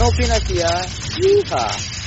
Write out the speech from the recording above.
no opinas ya, hija.